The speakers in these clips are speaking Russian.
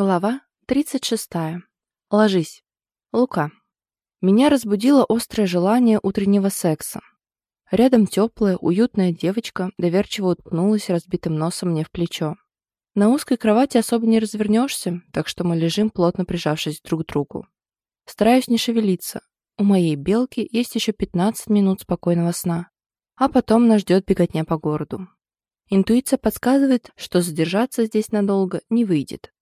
Глава 36. Ложись. Лука. Меня разбудило острое желание утреннего секса. Рядом теплая, уютная девочка доверчиво уткнулась разбитым носом мне в плечо. На узкой кровати особо не развернешься, так что мы лежим, плотно прижавшись друг к другу. Стараюсь не шевелиться. У моей белки есть еще 15 минут спокойного сна. А потом нас ждет беготня по городу. Интуиция подсказывает, что задержаться здесь надолго не выйдет.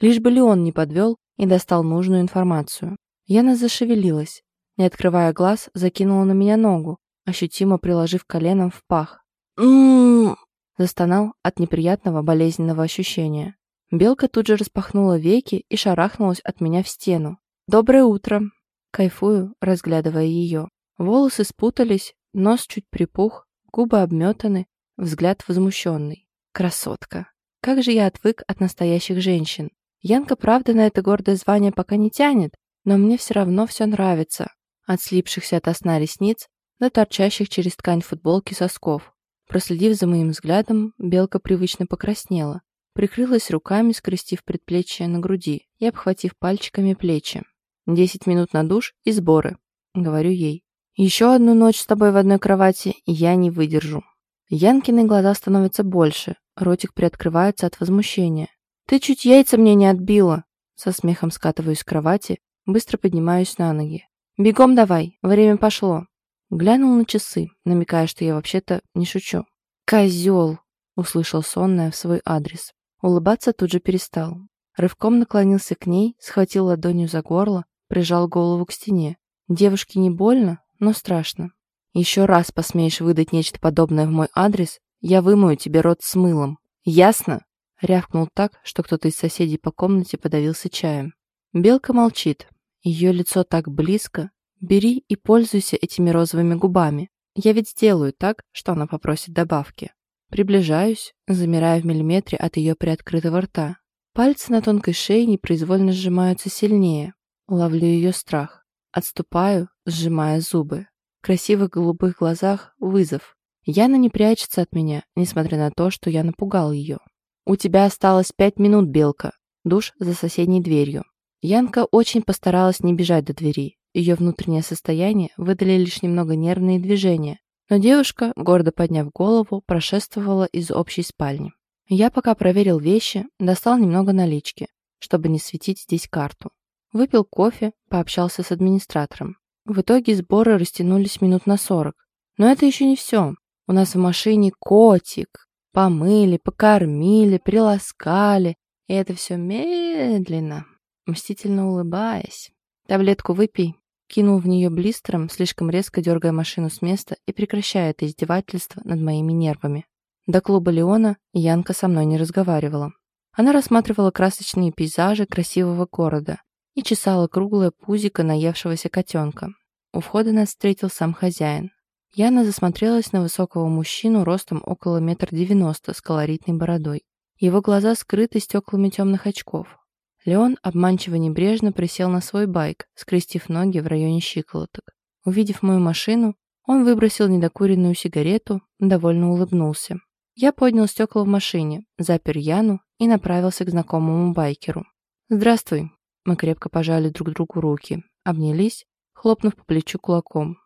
Лишь бы Леон не подвел и достал нужную информацию. Яна зашевелилась. Не открывая глаз, закинула на меня ногу, ощутимо приложив коленом в пах. «М-м-м!» застонал от неприятного болезненного ощущения. Белка тут же распахнула веки и шарахнулась от меня в стену. «Доброе утро!» Кайфую, разглядывая ее. Волосы спутались, нос чуть припух, губы обметаны, взгляд возмущенный. Красотка! Как же я отвык от настоящих женщин. Янка, правда, на это гордое звание пока не тянет, но мне все равно все нравится. От слипшихся от сна ресниц до торчащих через ткань футболки сосков. Проследив за моим взглядом, белка привычно покраснела, прикрылась руками, скрестив предплечье на груди и обхватив пальчиками плечи. «Десять минут на душ и сборы», — говорю ей. «Еще одну ночь с тобой в одной кровати я не выдержу». Янкины глаза становятся больше, ротик приоткрывается от возмущения. «Ты чуть яйца мне не отбила!» Со смехом скатываюсь с кровати, быстро поднимаюсь на ноги. «Бегом давай, время пошло!» Глянул на часы, намекая, что я вообще-то не шучу. «Козел!» — услышал сонная в свой адрес. Улыбаться тут же перестал. Рывком наклонился к ней, схватил ладонью за горло, прижал голову к стене. Девушке не больно, но страшно. «Еще раз посмеешь выдать нечто подобное в мой адрес, я вымою тебе рот с мылом. Ясно?» Рявкнул так, что кто-то из соседей по комнате подавился чаем. Белка молчит. Ее лицо так близко. Бери и пользуйся этими розовыми губами. Я ведь сделаю так, что она попросит добавки. Приближаюсь, замирая в миллиметре от ее приоткрытого рта. Пальцы на тонкой шее непроизвольно сжимаются сильнее. Ловлю ее страх. Отступаю, сжимая зубы. В красивых голубых глазах вызов. Яна не прячется от меня, несмотря на то, что я напугал ее. «У тебя осталось пять минут, Белка. Душ за соседней дверью». Янка очень постаралась не бежать до двери. Ее внутреннее состояние выдали лишь немного нервные движения. Но девушка, гордо подняв голову, прошествовала из общей спальни. Я пока проверил вещи, достал немного налички, чтобы не светить здесь карту. Выпил кофе, пообщался с администратором. В итоге сборы растянулись минут на сорок. Но это еще не все. У нас в машине котик, Помыли, покормили, приласкали. И это все медленно, мстительно улыбаясь. «Таблетку выпей», кинул в нее блистером, слишком резко дергая машину с места и прекращая это издевательство над моими нервами. До клуба Леона Янка со мной не разговаривала. Она рассматривала красочные пейзажи красивого города и чесала круглое пузико наевшегося котенка. У входа нас встретил сам хозяин. Яна засмотрелась на высокого мужчину ростом около метр девяносто с колоритной бородой. Его глаза скрыты стеклами темных очков. Леон обманчиво небрежно присел на свой байк, скрестив ноги в районе щиколоток. Увидев мою машину, он выбросил недокуренную сигарету, довольно улыбнулся. Я поднял стекла в машине, запер Яну и направился к знакомому байкеру. «Здравствуй». Мы крепко пожали друг другу руки, обнялись, хлопнув по плечу кулаком.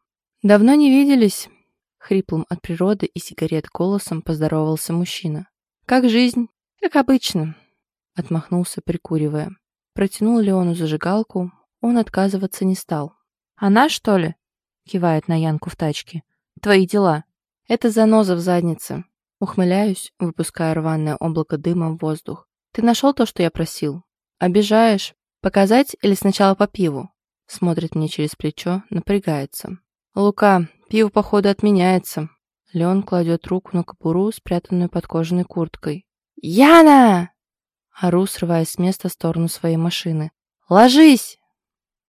«Давно не виделись?» Хриплым от природы и сигарет голосом поздоровался мужчина. «Как жизнь?» «Как обычно», — отмахнулся, прикуривая. Протянул Леону зажигалку, он отказываться не стал. «Она, что ли?» — кивает на Янку в тачке. «Твои дела. Это заноза в заднице». Ухмыляюсь, выпуская рваное облако дыма в воздух. «Ты нашел то, что я просил?» «Обижаешь? Показать или сначала по пиву?» Смотрит мне через плечо, напрягается. «Лука, пиво, походу, отменяется». Леон кладет руку на кобуру, спрятанную под кожаной курткой. «Яна!» Ору, срываясь с места в сторону своей машины. «Ложись!»